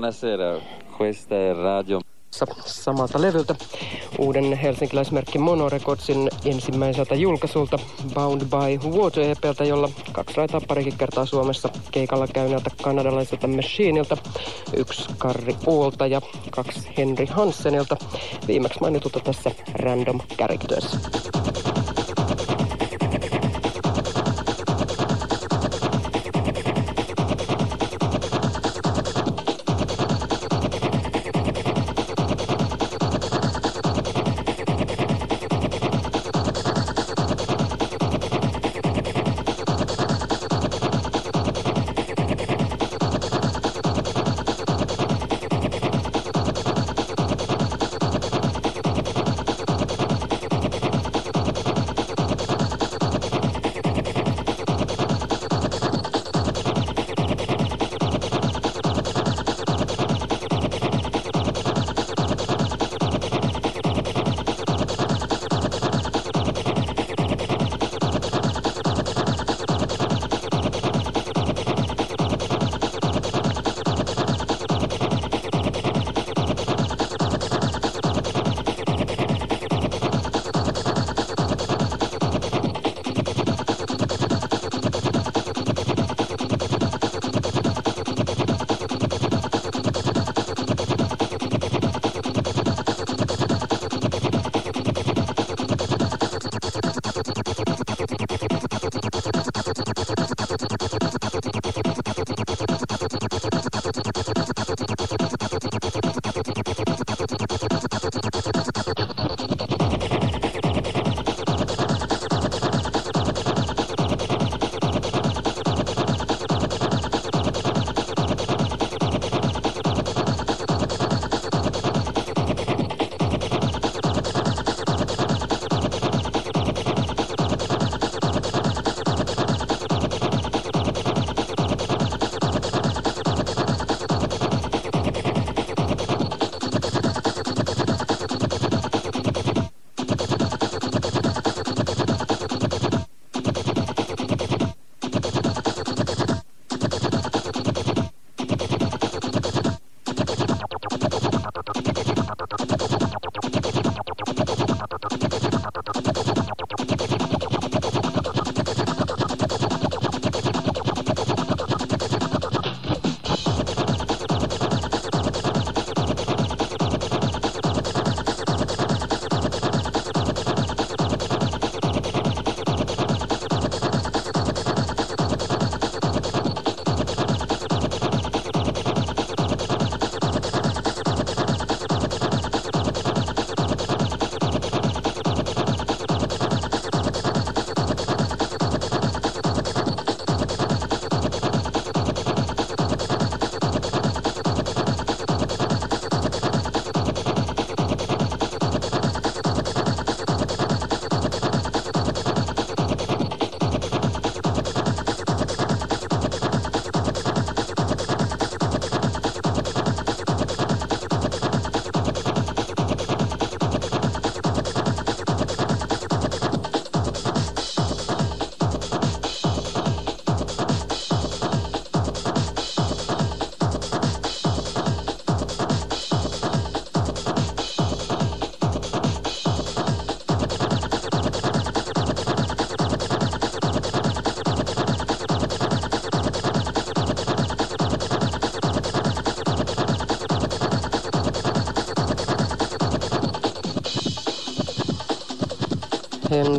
Buonasera, questa è Radio samalta levyltä uuden helsinkiläismerkki Monorecordsin ensimmäiseltä julkaisulta Bound by Water EPltä, jolla kaksi raitaa parikin kertaa Suomessa keikalla käyneeltä kanadalaiselta Machineilta, yksi Karri Uolta ja kaksi Henry Hansenilta, viimeksi mainitulta tässä Random Characters.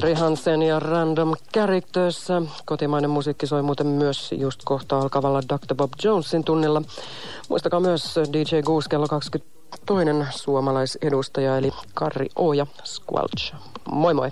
Henri Hansen ja Random Characters. Kotimainen musiikki soi muuten myös just kohta alkavalla Dr. Bob Jonesin tunnilla. Muistakaa myös DJ Goose kello 20 toinen suomalaisedustaja eli Karri Oja Squelch. Moi moi!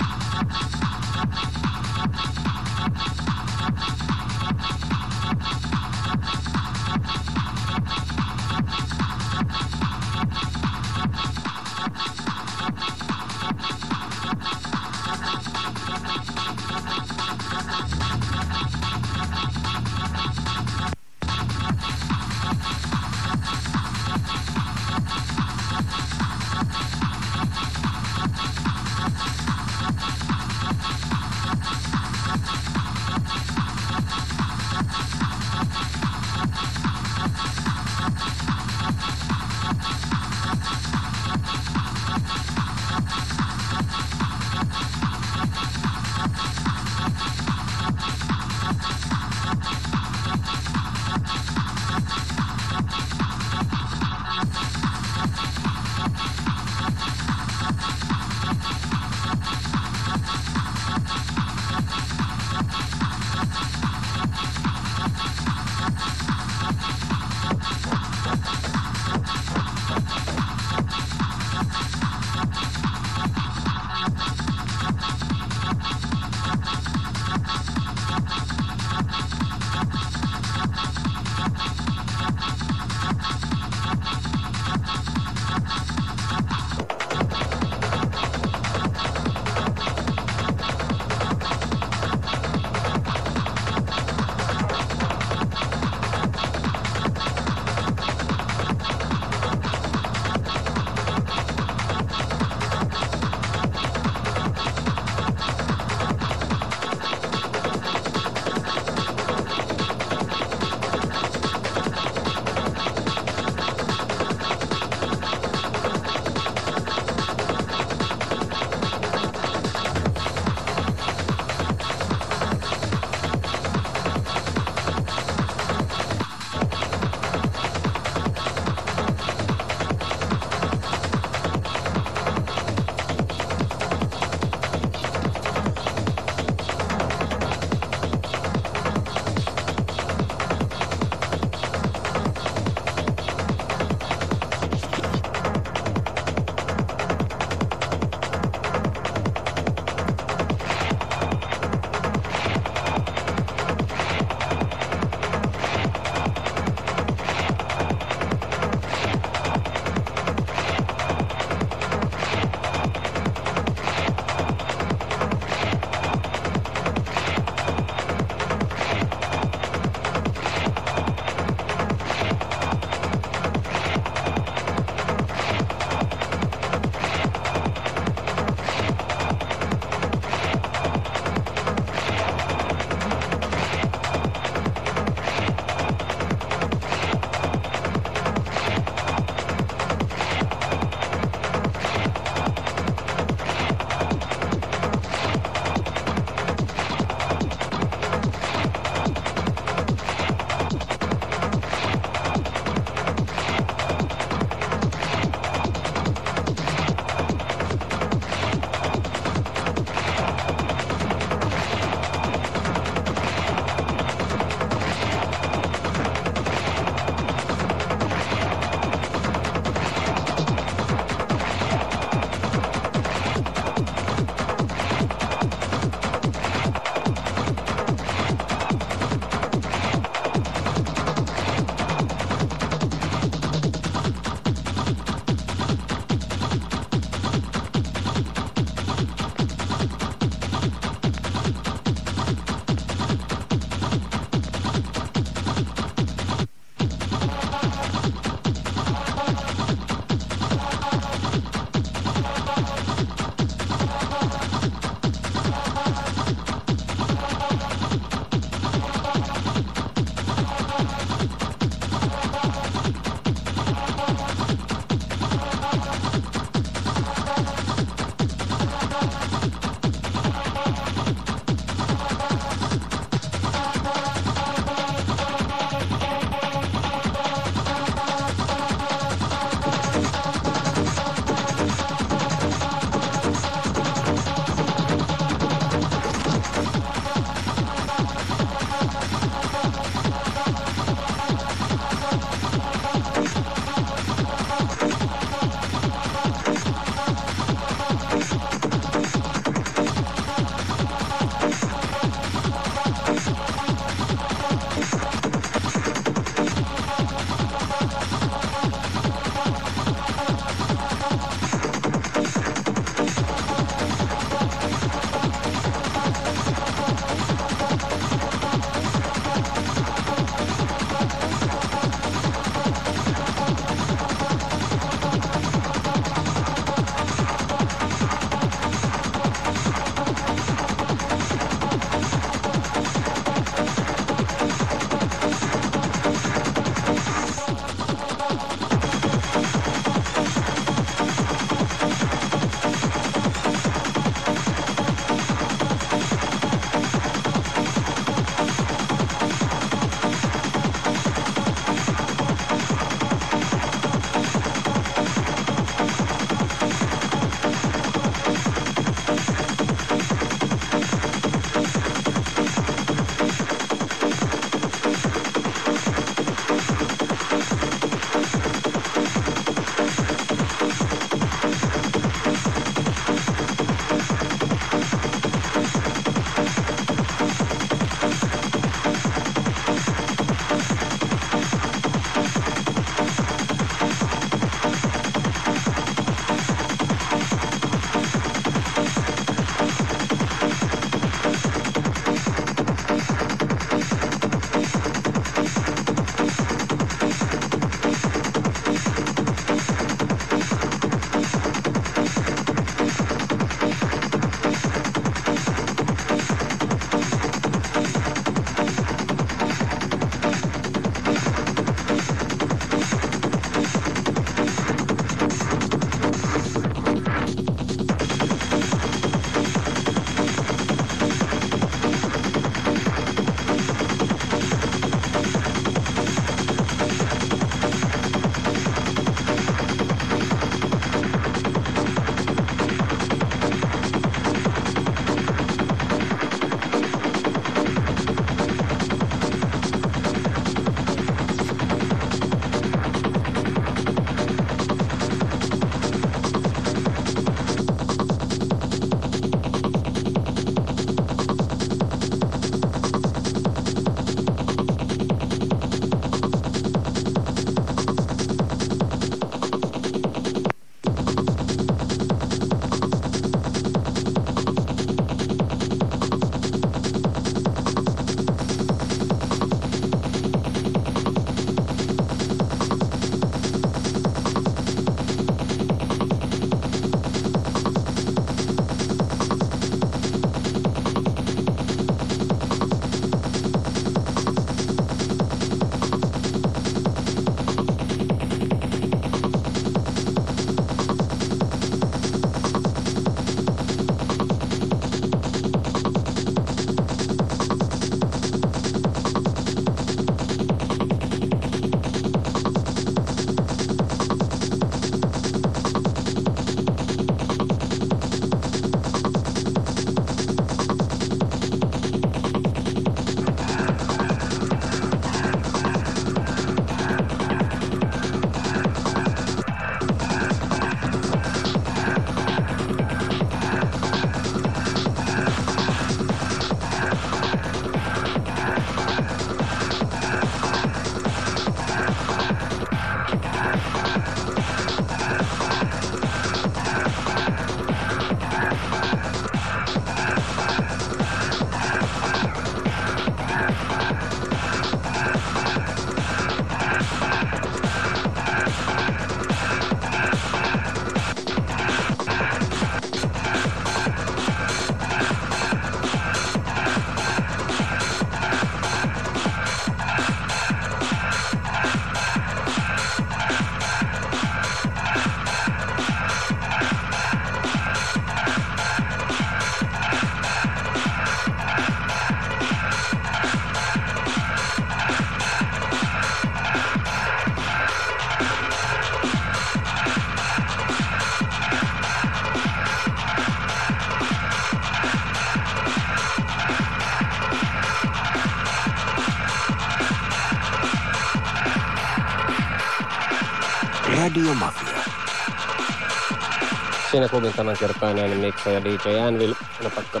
Siinä klubin tämänkertainen Miksa ja DJ Anvil. Napakka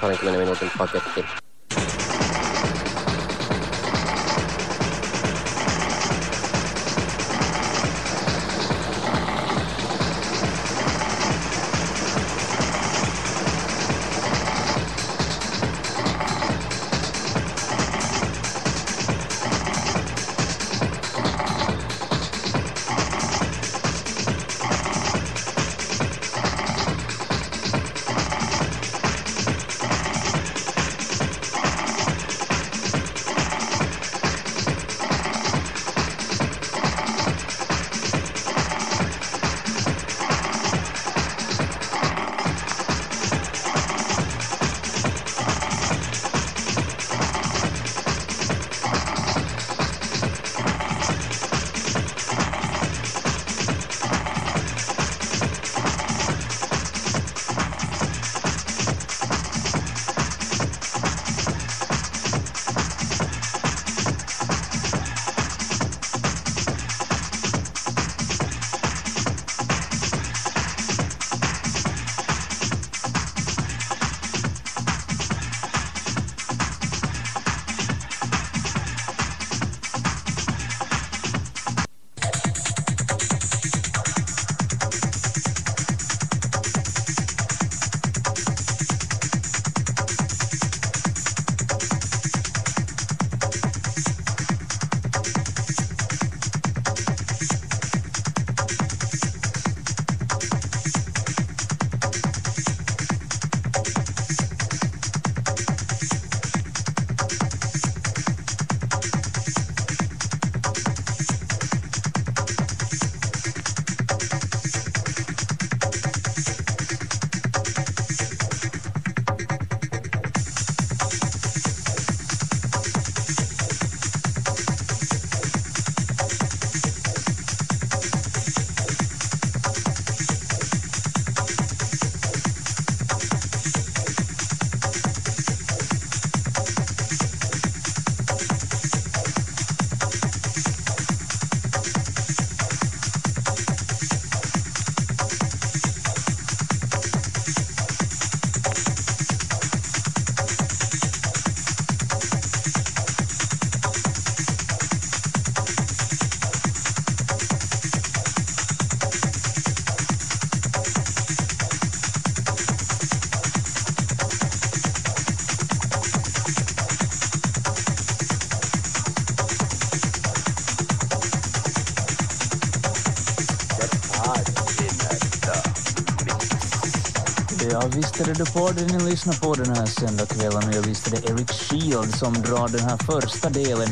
20 minuutin paketti. Lyssnade du på det ni lyssnar på den här söndagskvällen och jag visst är det Eric Shield som drar den här första delen.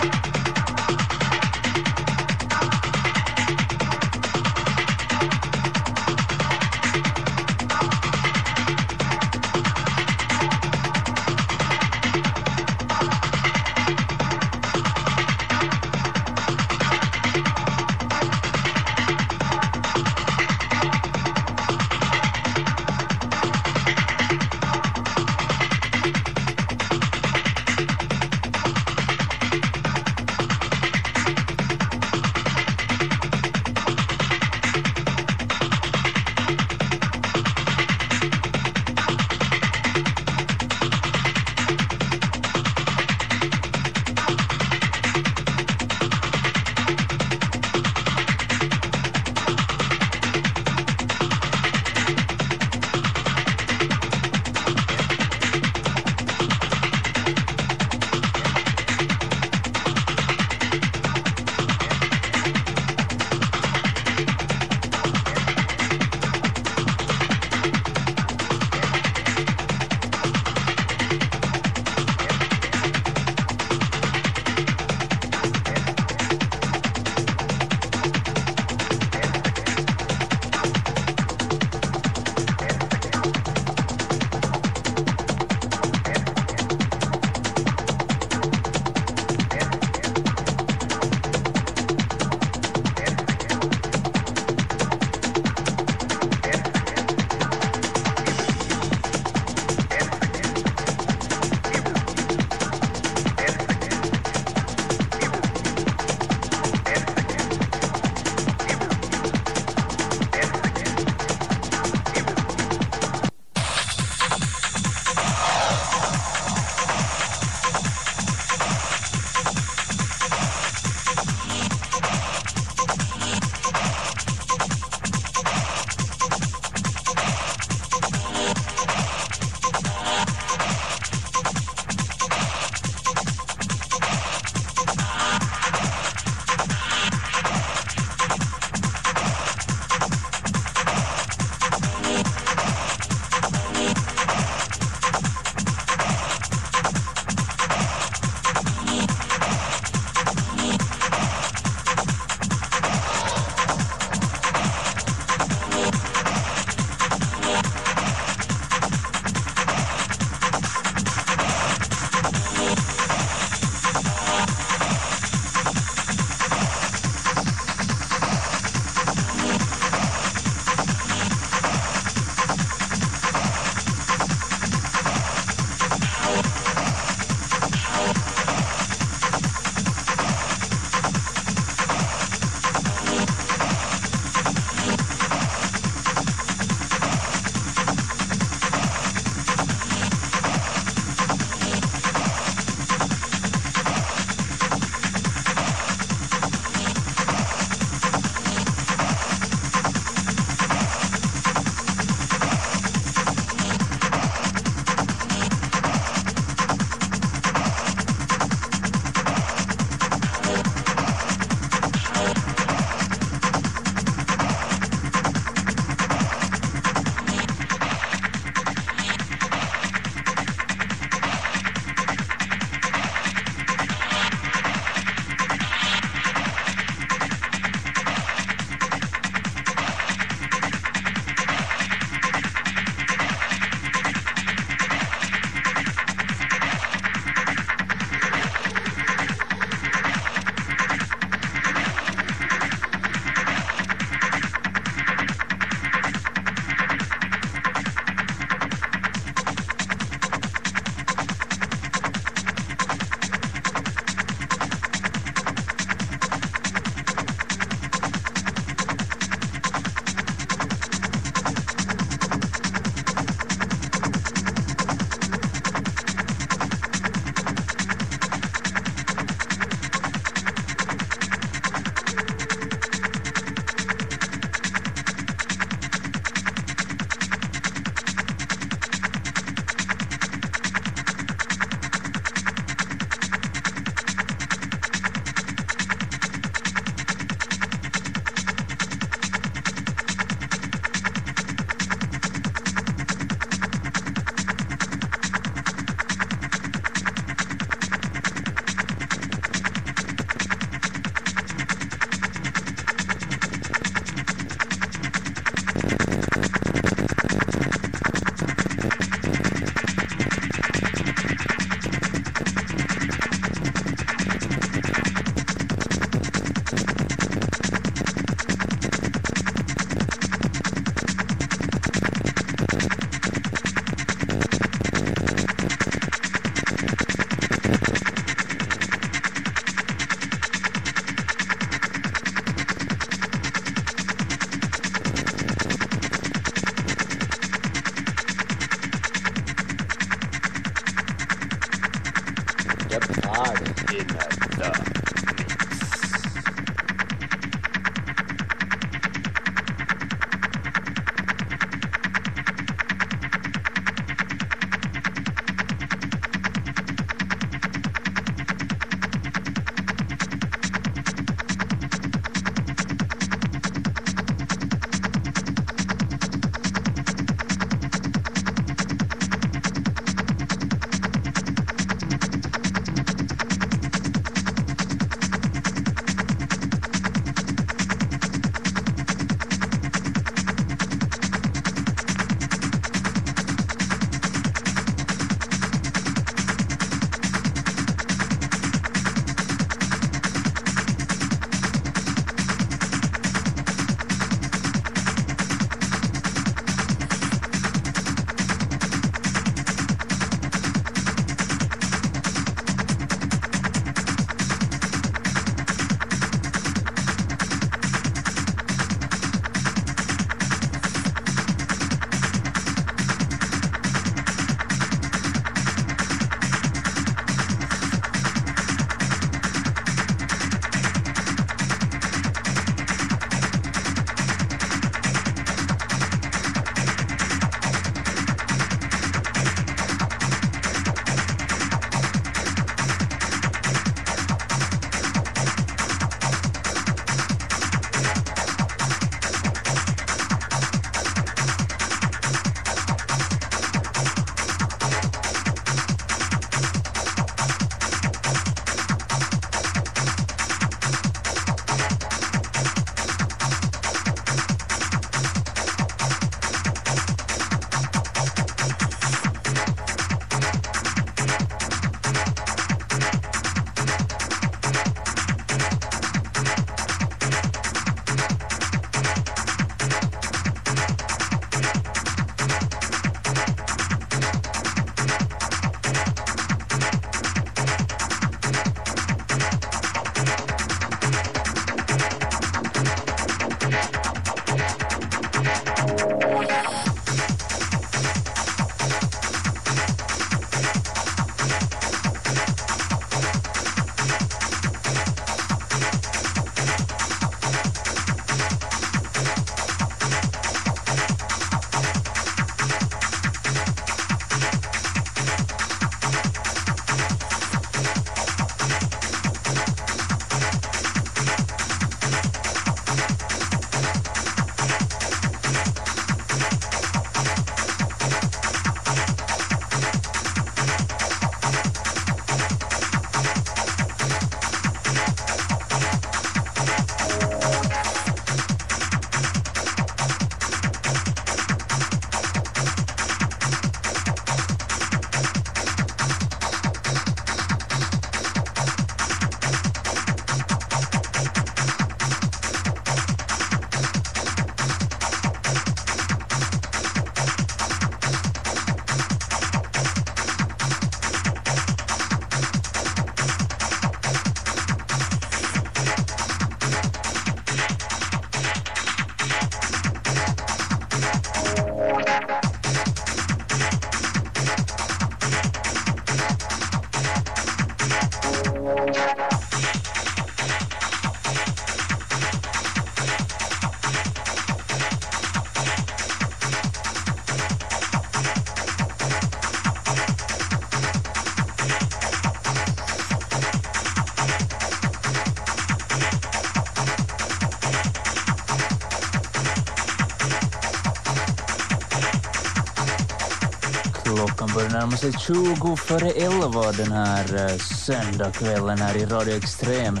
Sig 20 före 11 den här eh, söndagskvällen här i Radio Extrem.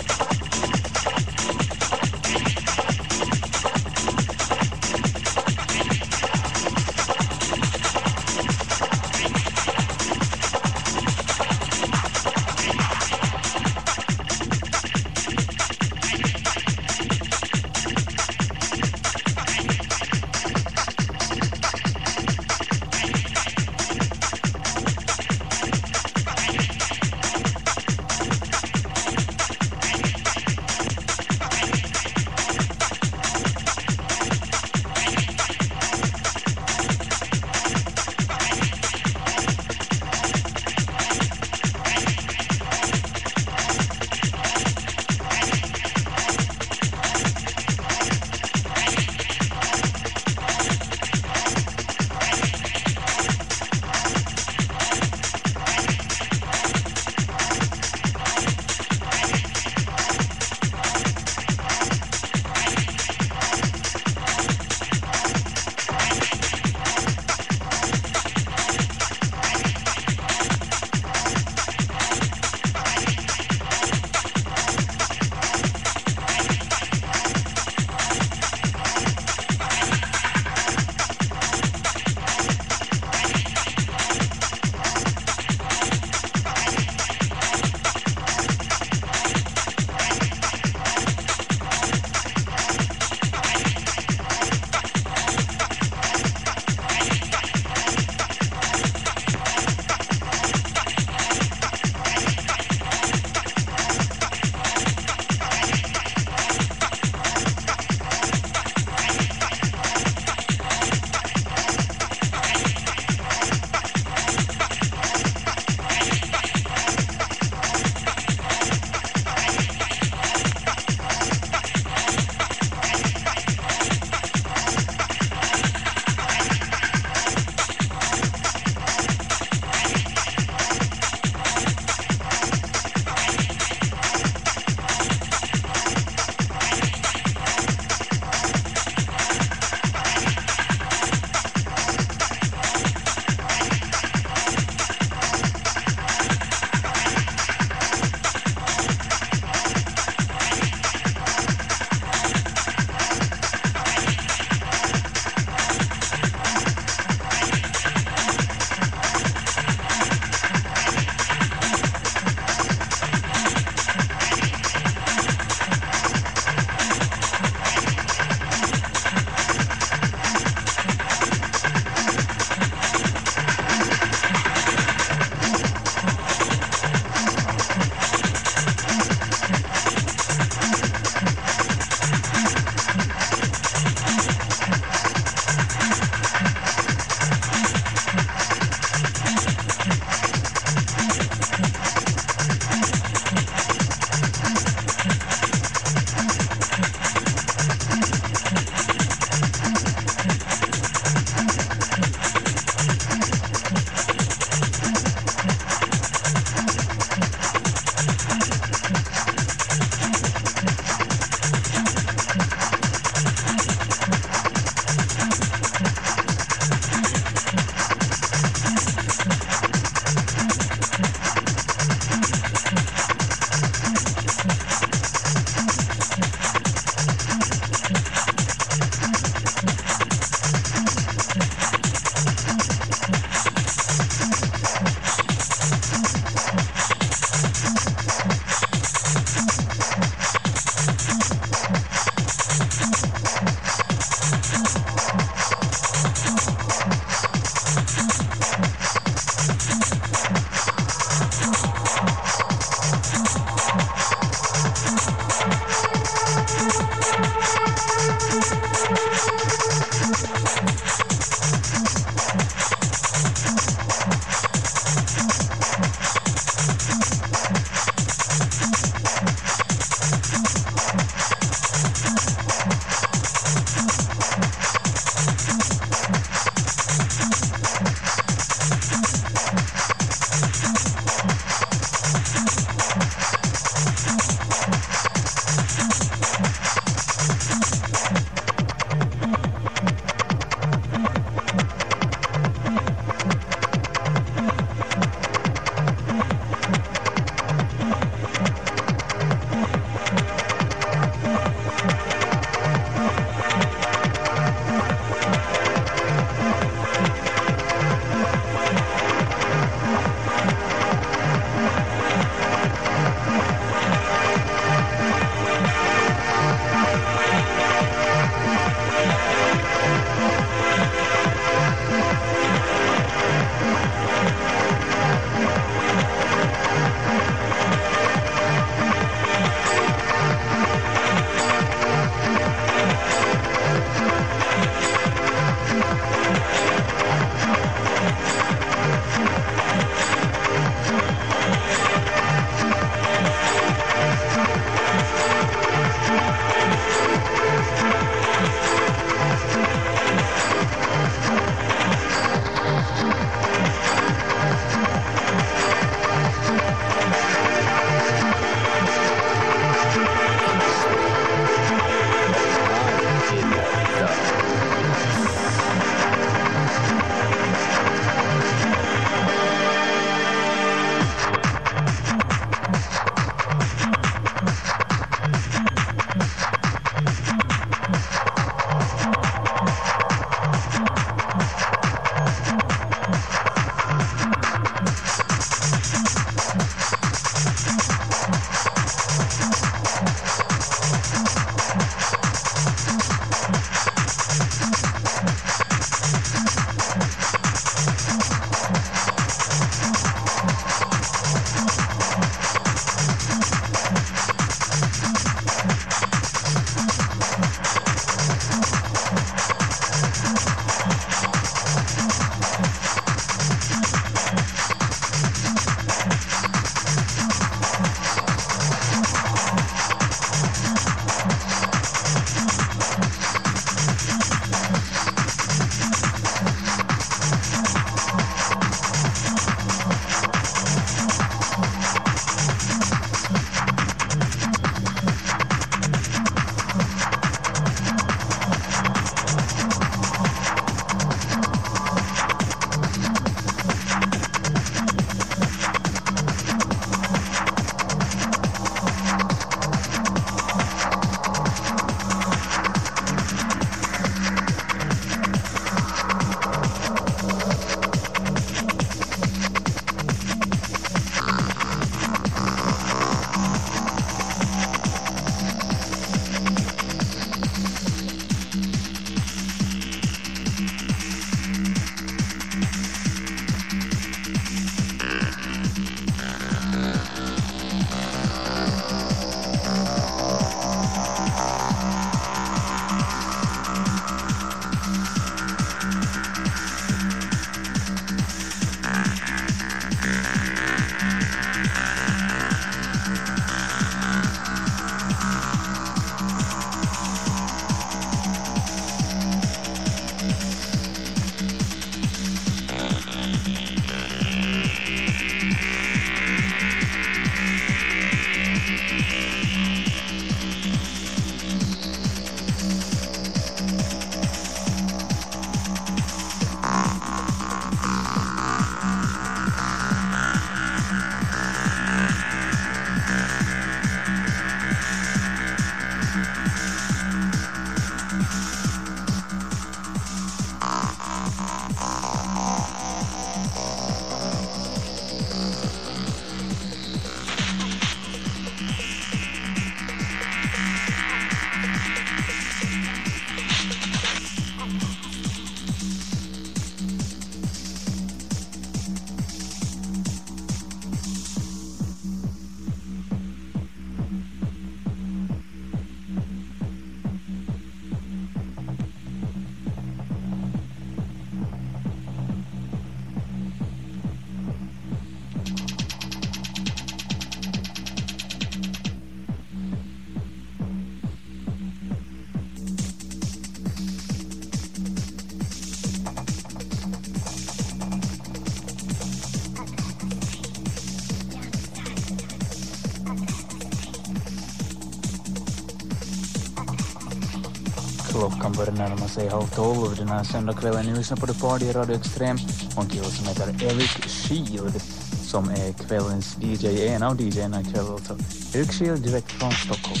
Klockan börjar närma sig halv tolv den här söndagskvällen. Ni lyssnar på The Party Radio Extrem och en kille som heter Eric Shield som är kvällens DJ, en av DJerna ikväll alltså. Eric Shield direkt från Stockholm.